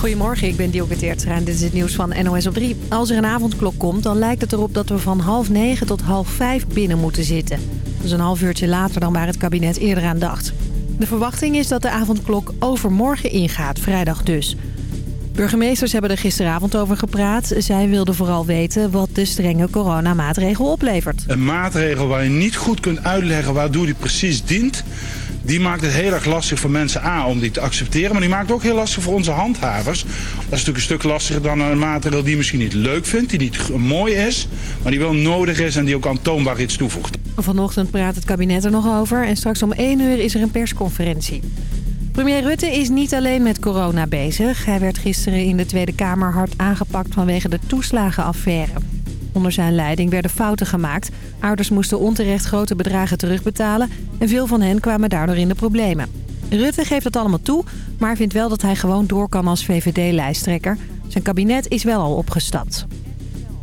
Goedemorgen, ik ben Dielke Teertstra en dit is het nieuws van NOS op 3. Als er een avondklok komt, dan lijkt het erop dat we van half negen tot half vijf binnen moeten zitten. Dat is een half uurtje later dan waar het kabinet eerder aan dacht. De verwachting is dat de avondklok overmorgen ingaat, vrijdag dus. Burgemeesters hebben er gisteravond over gepraat. Zij wilden vooral weten wat de strenge coronamaatregel oplevert. Een maatregel waar je niet goed kunt uitleggen waardoor die precies dient... die maakt het heel erg lastig voor mensen A om die te accepteren... maar die maakt ook heel lastig voor onze handhavers. Dat is natuurlijk een stuk lastiger dan een maatregel die misschien niet leuk vindt... die niet mooi is, maar die wel nodig is en die ook aantoonbaar iets toevoegt. Vanochtend praat het kabinet er nog over en straks om 1 uur is er een persconferentie. Premier Rutte is niet alleen met corona bezig. Hij werd gisteren in de Tweede Kamer hard aangepakt vanwege de toeslagenaffaire. Onder zijn leiding werden fouten gemaakt. Ouders moesten onterecht grote bedragen terugbetalen... en veel van hen kwamen daardoor in de problemen. Rutte geeft dat allemaal toe, maar vindt wel dat hij gewoon door kan als VVD-lijsttrekker. Zijn kabinet is wel al opgestapt.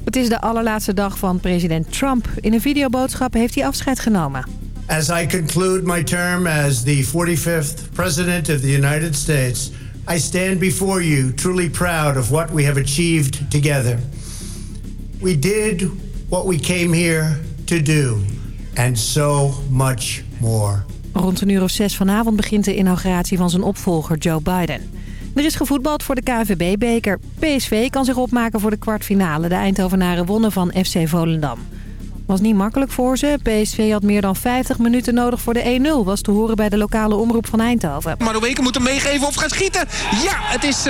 Het is de allerlaatste dag van president Trump. In een videoboodschap heeft hij afscheid genomen. As I conclude my term as the 45th President of the United States, I stand before you truly proud of what we have achieved together. We did what we came here to do, and so much more. Rond een uur of zes vanavond begint de inauguratie van zijn opvolger Joe Biden. Er is gevoetbald voor de KNVB-beker. PSV kan zich opmaken voor de kwartfinale. De Eindhovenaren wonnen van FC Volendam. Was niet makkelijk voor ze. PSV had meer dan 50 minuten nodig voor de 1-0. Was te horen bij de lokale omroep van Eindhoven. Madueke moet hem meegeven of gaan schieten. Ja, het is 1-0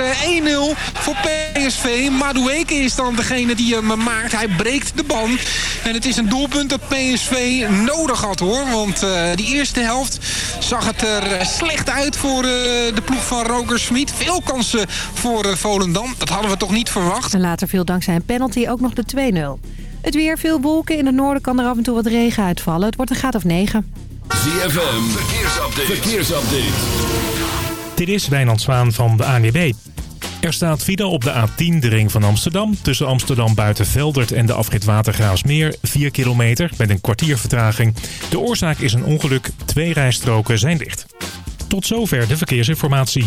voor PSV. Madueke is dan degene die hem maakt. Hij breekt de ban. En het is een doelpunt dat PSV nodig had hoor. Want uh, die eerste helft zag het er slecht uit voor uh, de ploeg van Roger Smit. Veel kansen voor uh, Volendam. Dat hadden we toch niet verwacht. En later viel dankzij een penalty ook nog de 2-0. Het weer, veel wolken. In het noorden kan er af en toe wat regen uitvallen. Het wordt een graad of 9. ZFM, verkeersupdate. verkeersupdate. Dit is Wijnand Zwaan van de ANWB. Er staat file op de A10, de ring van Amsterdam. Tussen Amsterdam Buitenveldert en de afrit Watergraafsmeer. 4 kilometer met een kwartier vertraging. De oorzaak is een ongeluk. Twee rijstroken zijn dicht. Tot zover de verkeersinformatie.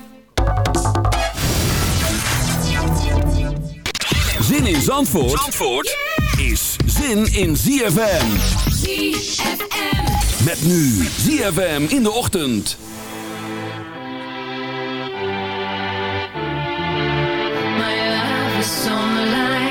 Zin in Zandvoort, Zandvoort is zin in ZFM. ZFM. Met nu ZFM in de ochtend. My love is on the line.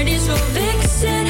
journey's so fix it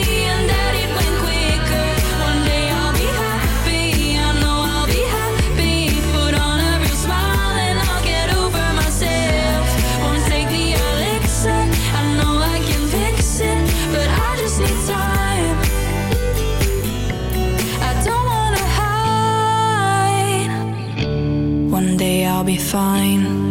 One day I'll be fine.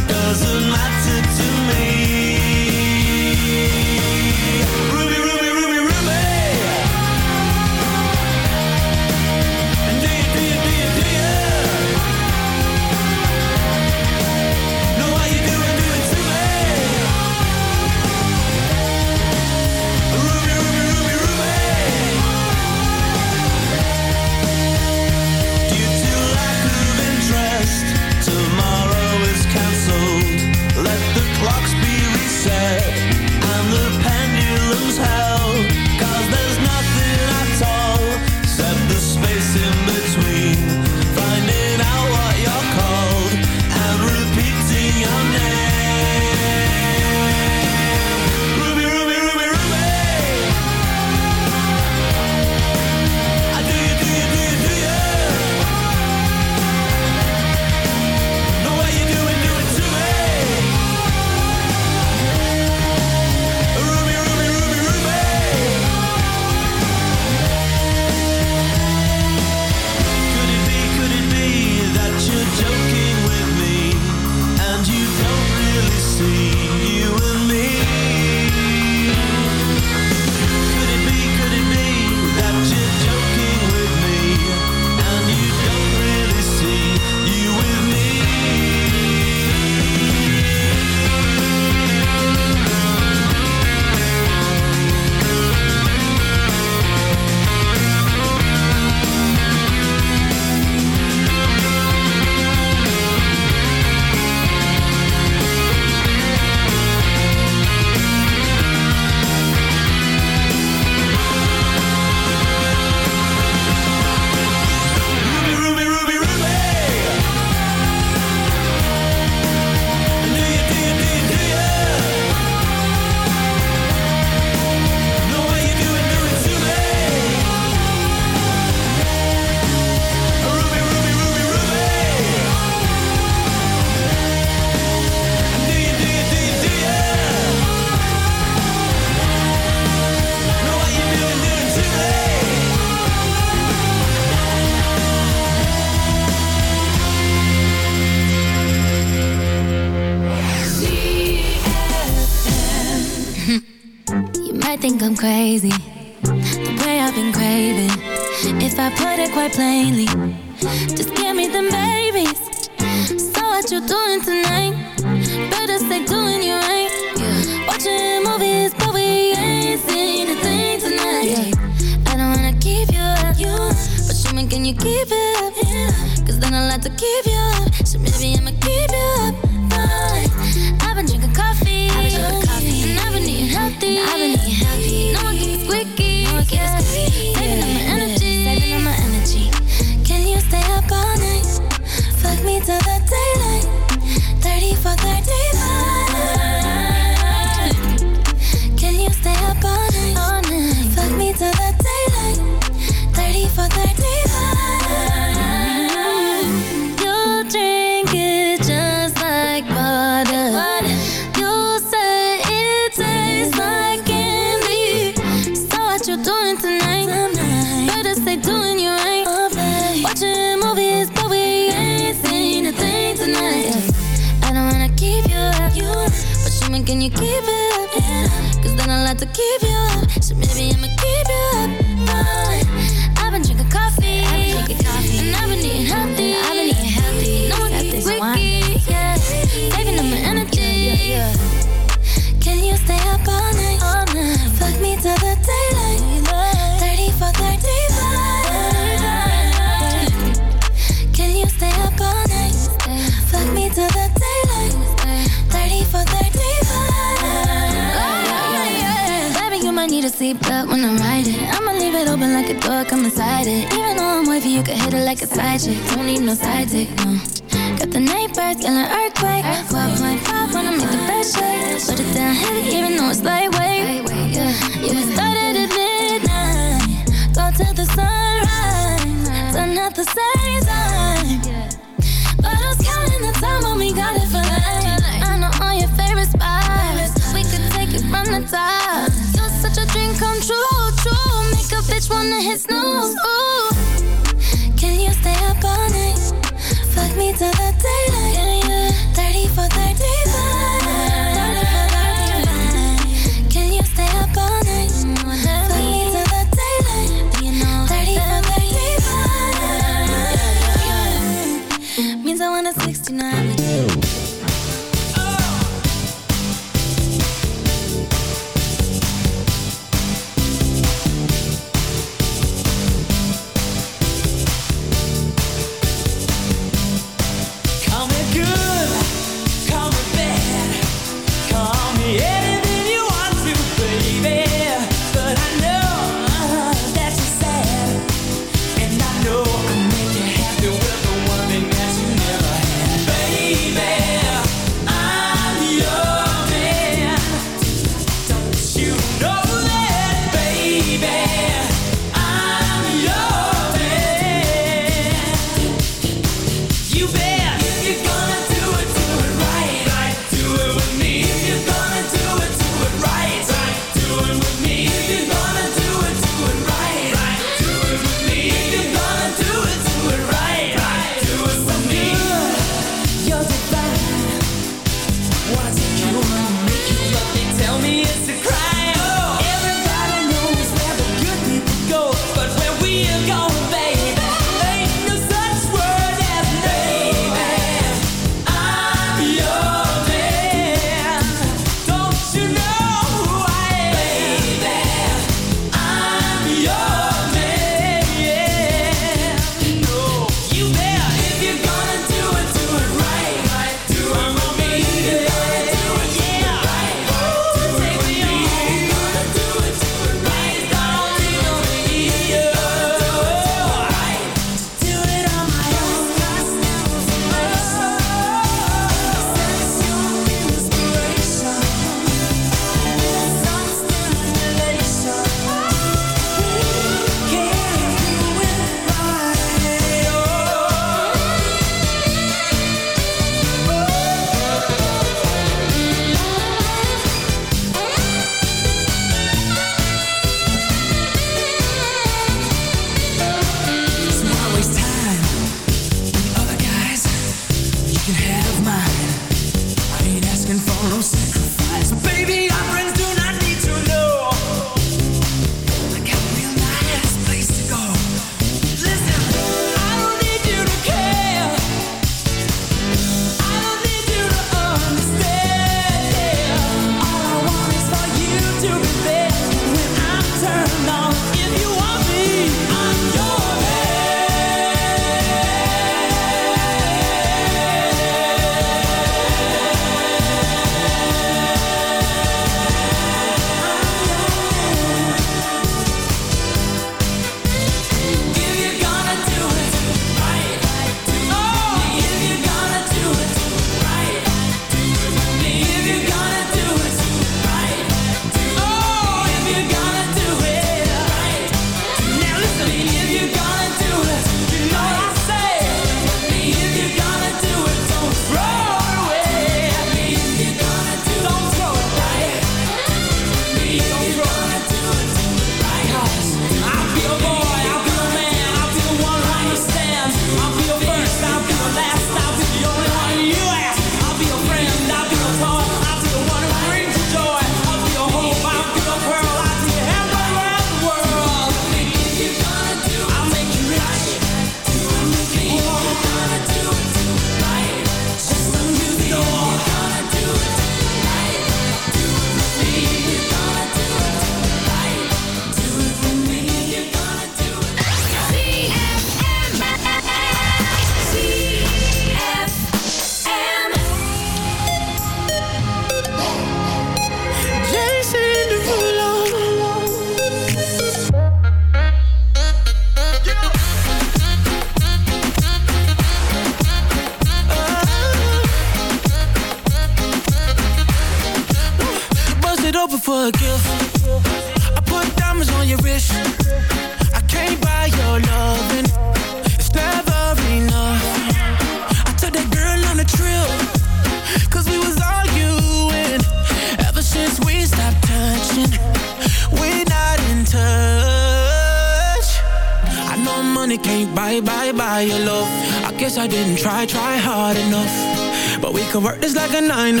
like a nine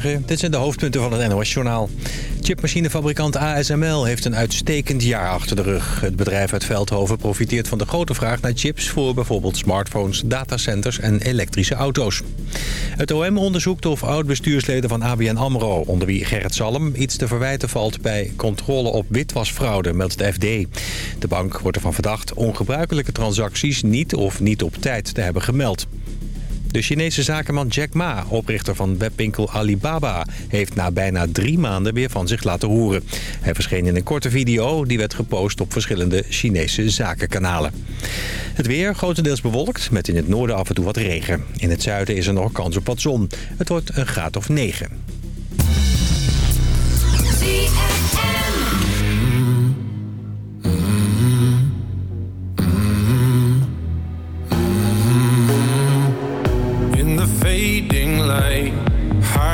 Dit zijn de hoofdpunten van het NOS-journaal. Chipmachinefabrikant ASML heeft een uitstekend jaar achter de rug. Het bedrijf uit Veldhoven profiteert van de grote vraag naar chips... voor bijvoorbeeld smartphones, datacenters en elektrische auto's. Het OM onderzoekt of oud-bestuursleden van ABN AMRO... onder wie Gerrit Salm iets te verwijten valt bij controle op witwasfraude, meldt het FD. De bank wordt ervan verdacht ongebruikelijke transacties niet of niet op tijd te hebben gemeld. De Chinese zakenman Jack Ma, oprichter van webwinkel Alibaba... heeft na bijna drie maanden weer van zich laten horen. Hij verscheen in een korte video die werd gepost op verschillende Chinese zakenkanalen. Het weer grotendeels bewolkt, met in het noorden af en toe wat regen. In het zuiden is er nog kans op wat zon. Het wordt een graad of 9.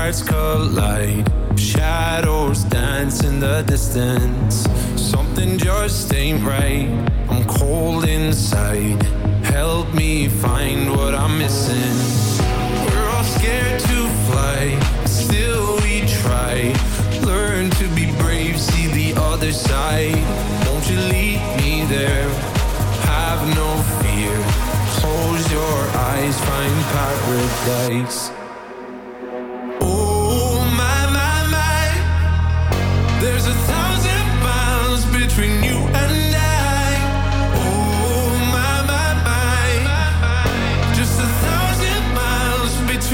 Hearts collide. Shadows dance in the distance. Something just ain't right. I'm cold inside. Help me find what I'm missing. We're all scared to fly, still we try. Learn to be brave, see the other side. Won't you lead me there? Have no fear. Close your eyes, find paradise.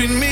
Between me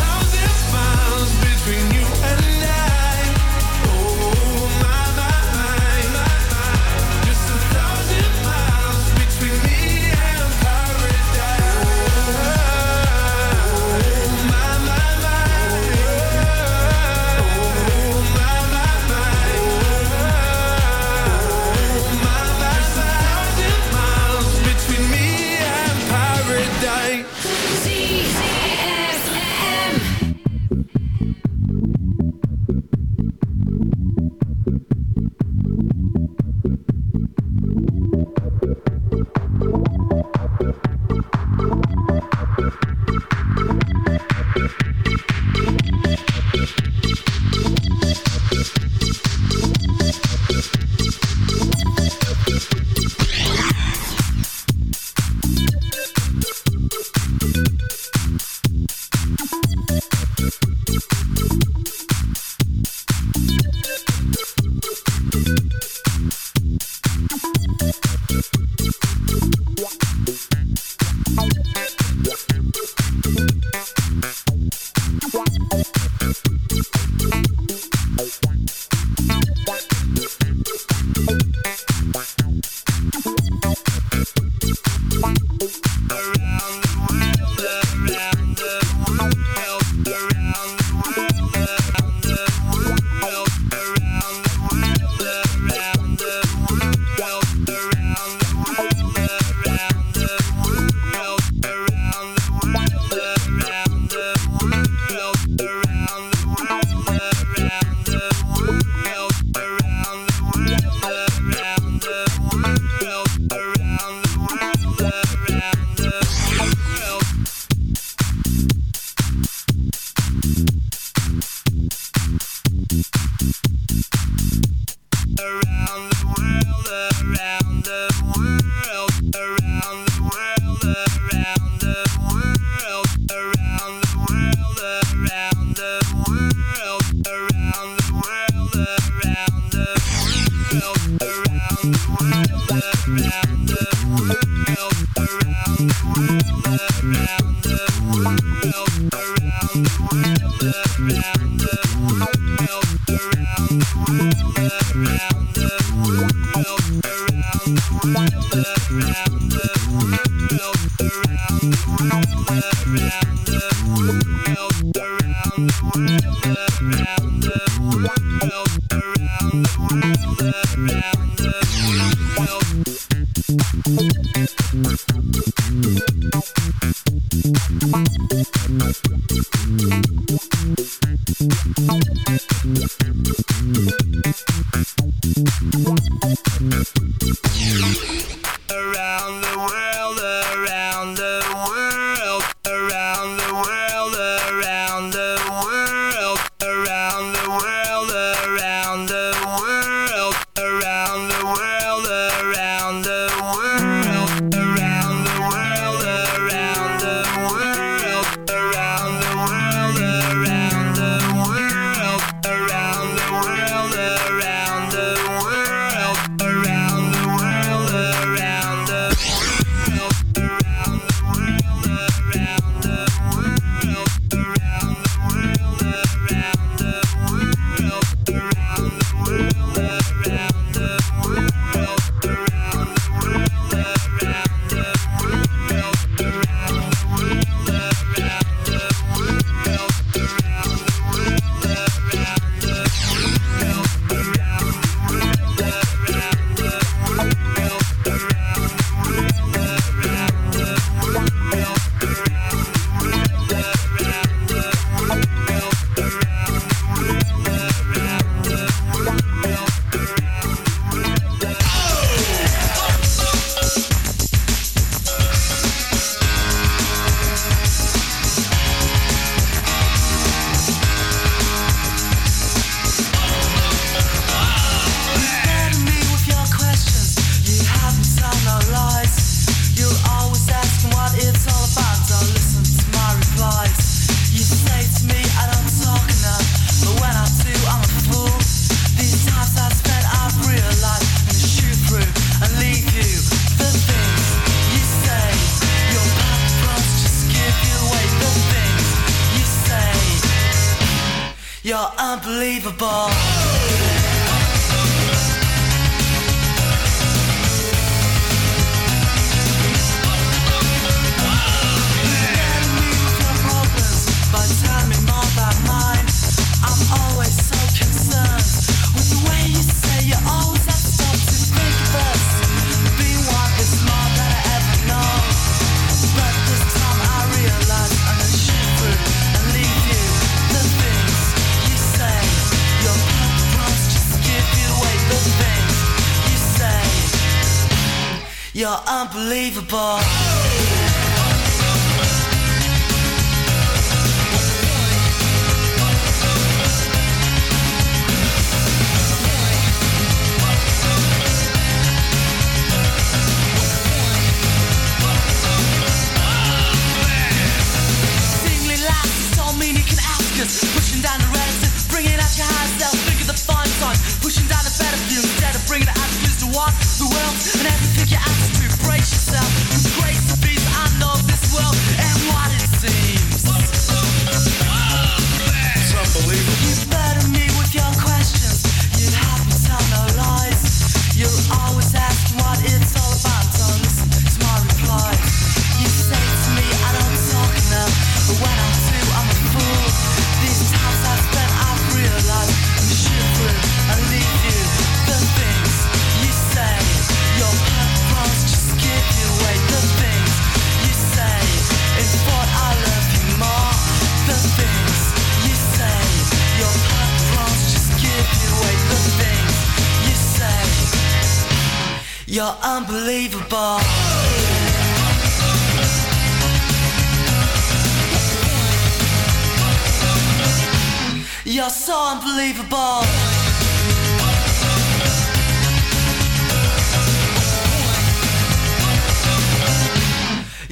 unbelievable.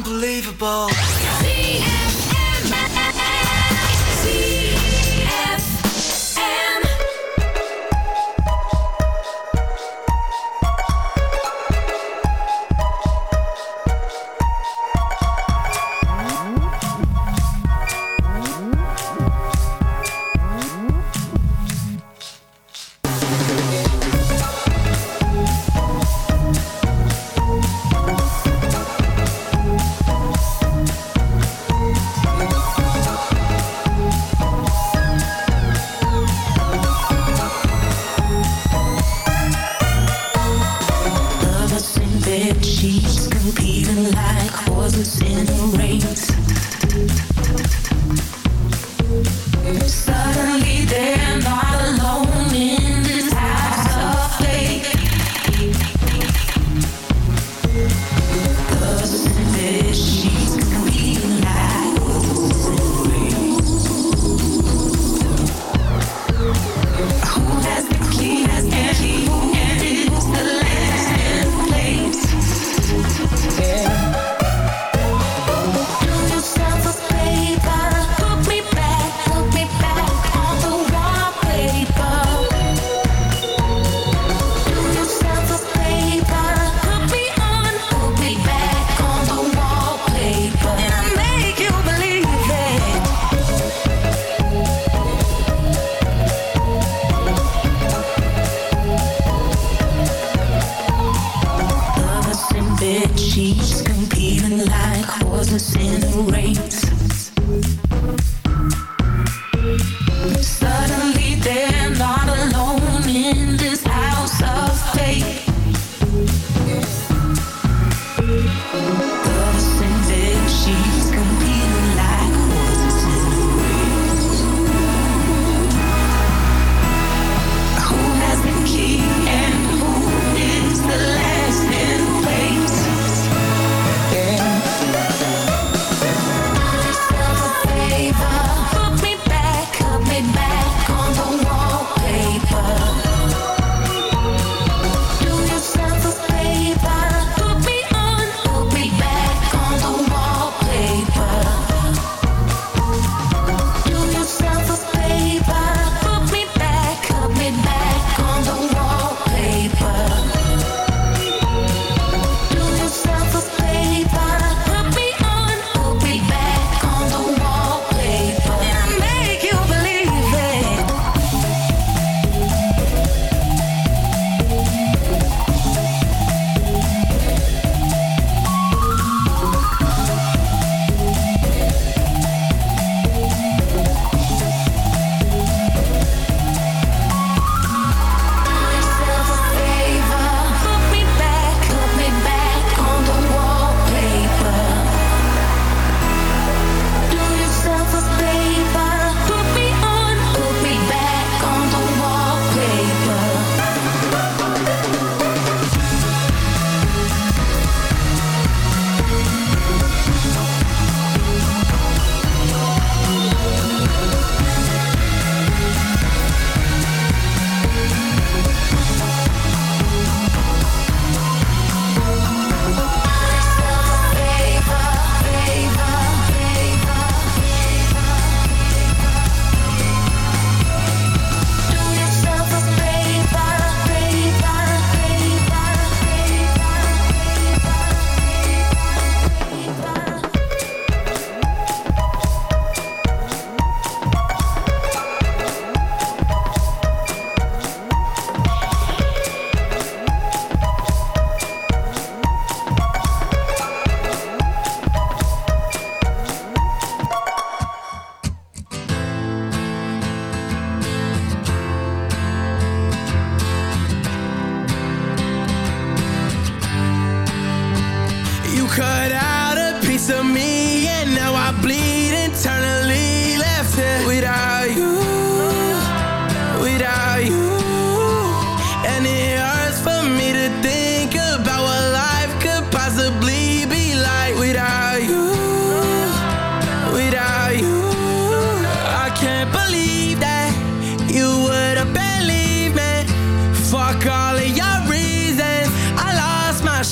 Unbelievable.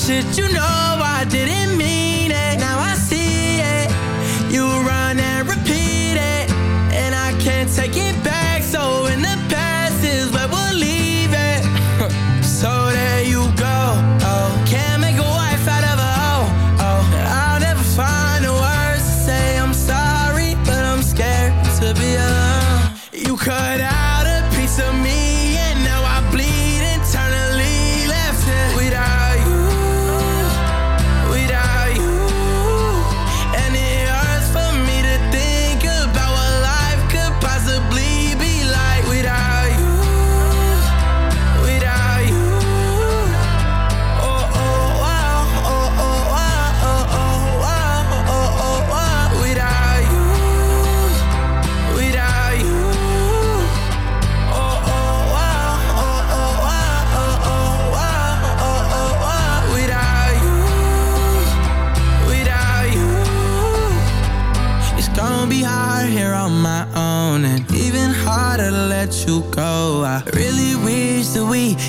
Shit, you know I didn't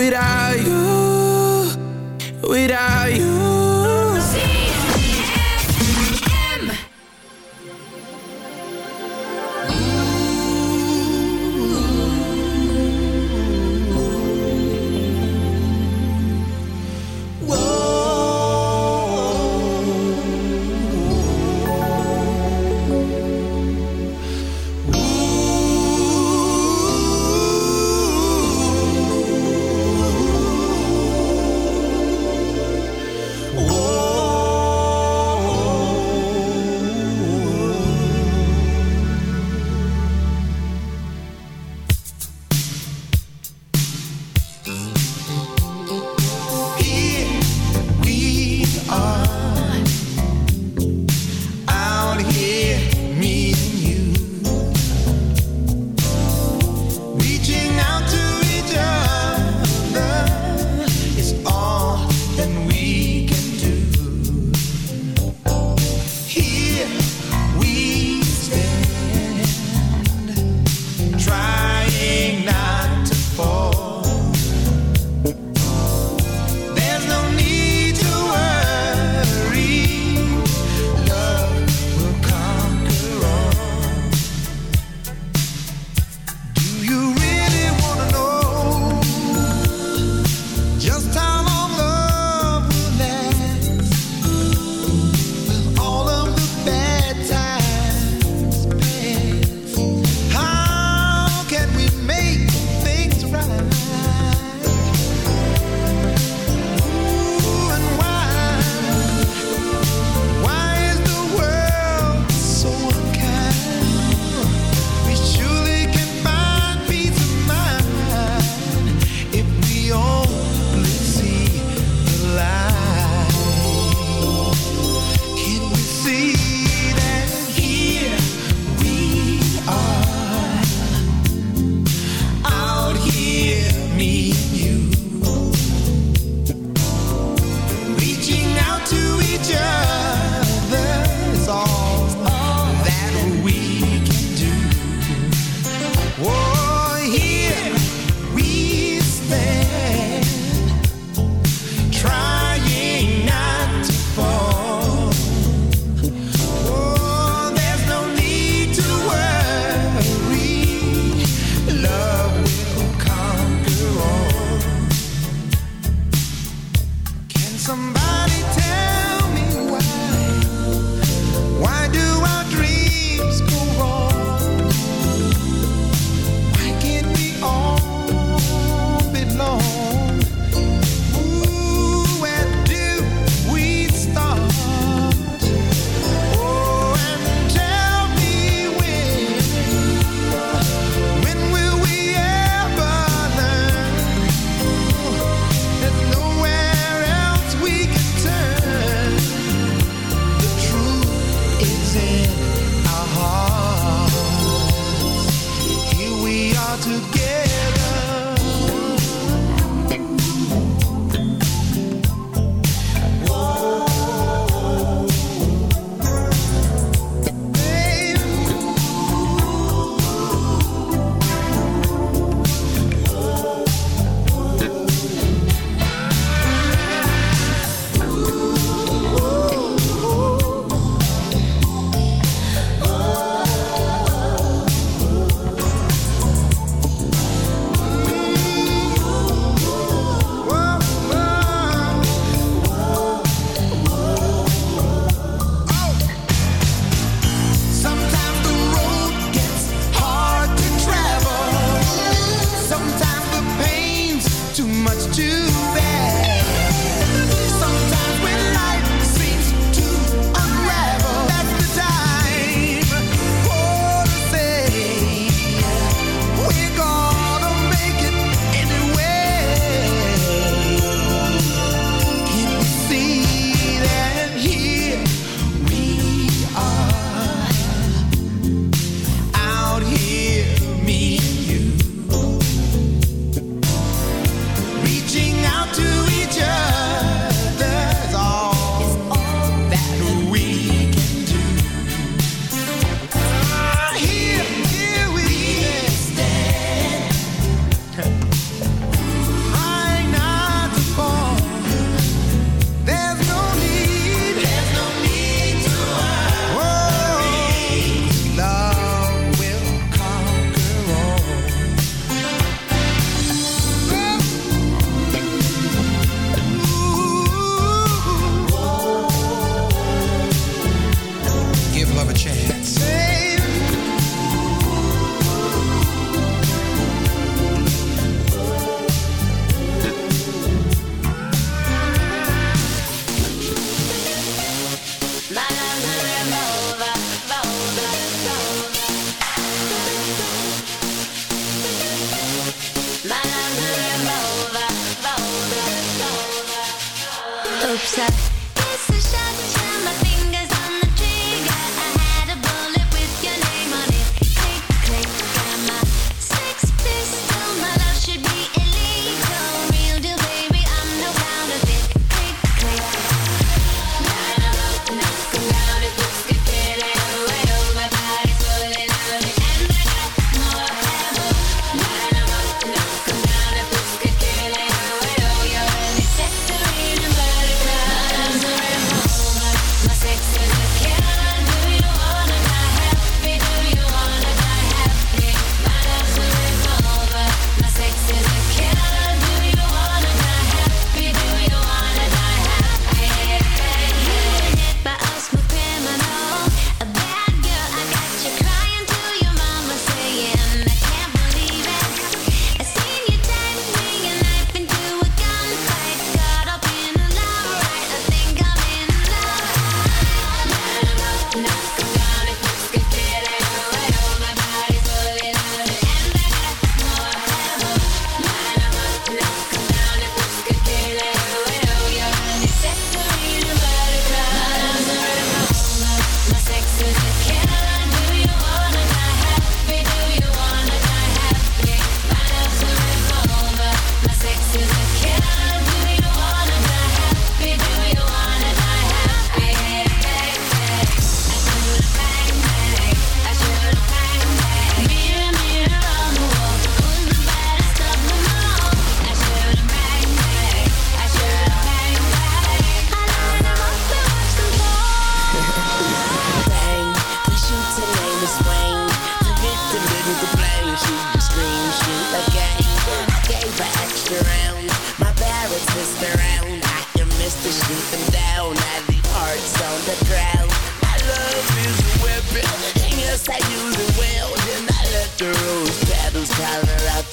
Without you, without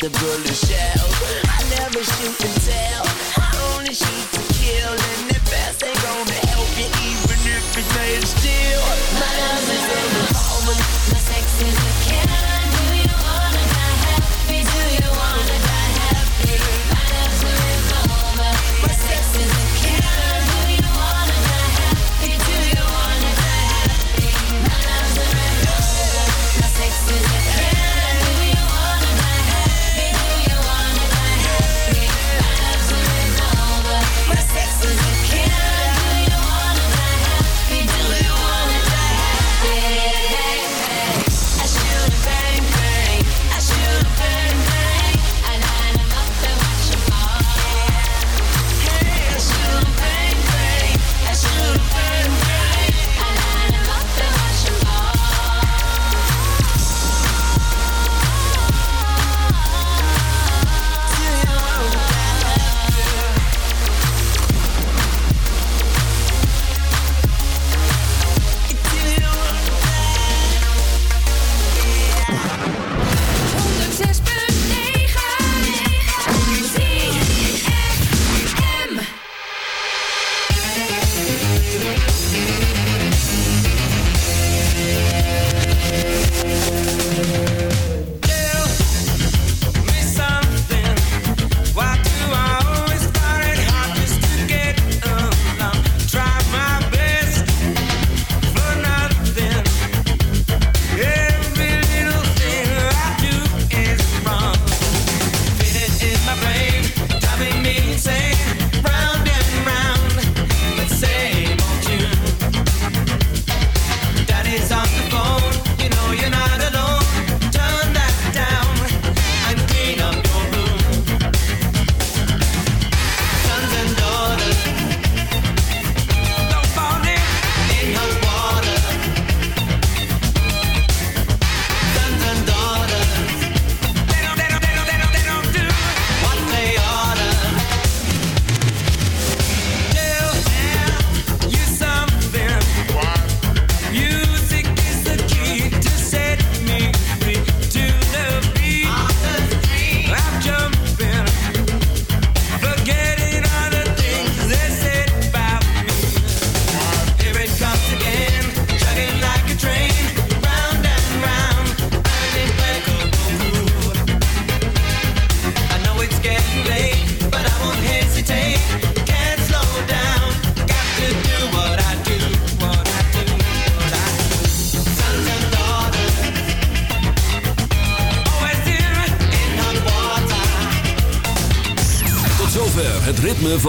the bullshit.